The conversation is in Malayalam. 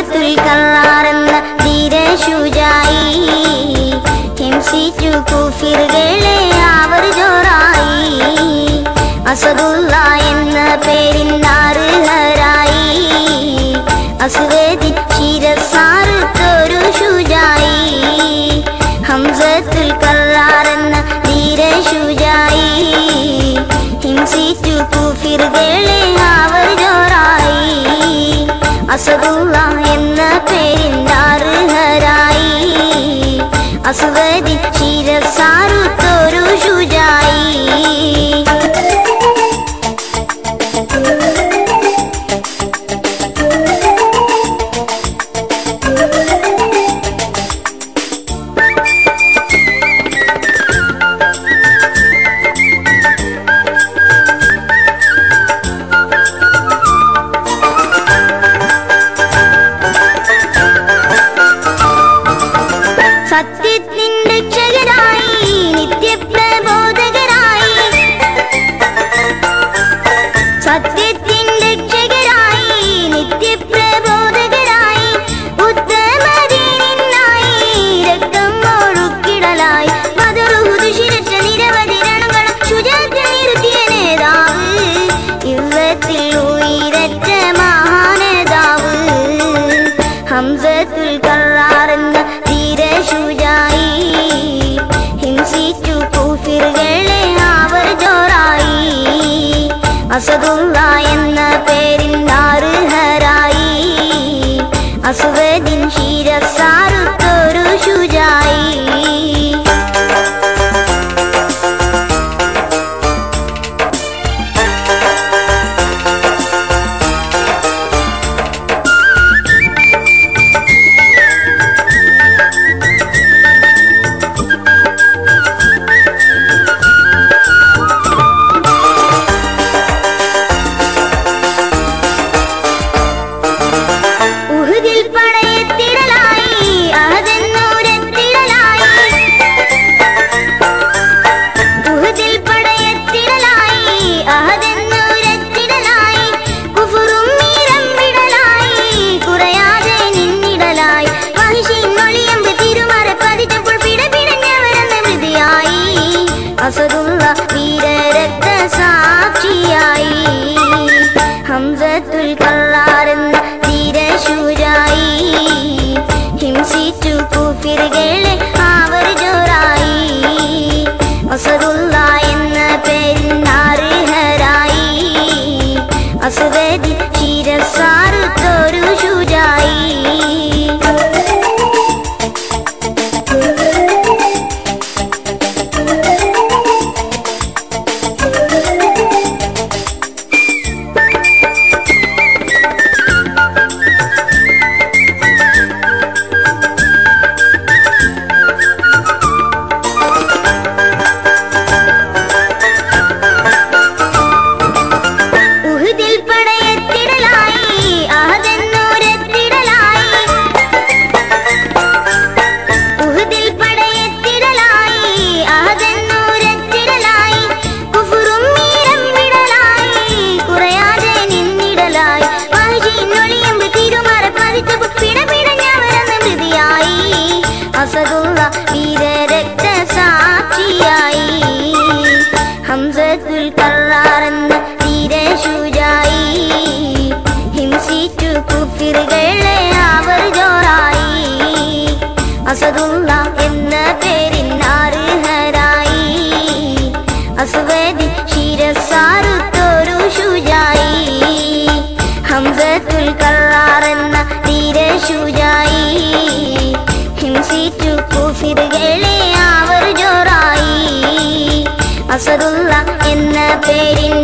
സൂറത്തുൽ കറാറെന്ന ഹിംസിച്ചു കുഫിർ അസദുള്ള എന്ന പേരിൽ നാറുഹരായി. അസുഖ ഹംസതുള്ള വീരരക്ത സാക്ഷിയായി. ഹംസത്തുൽ കറാറെന്ന വീരശുജായി ഹിംസിച്ചു കുഫിറുകൾ എണീറ്റു അസറുള്ള എന്ന പേരിൻ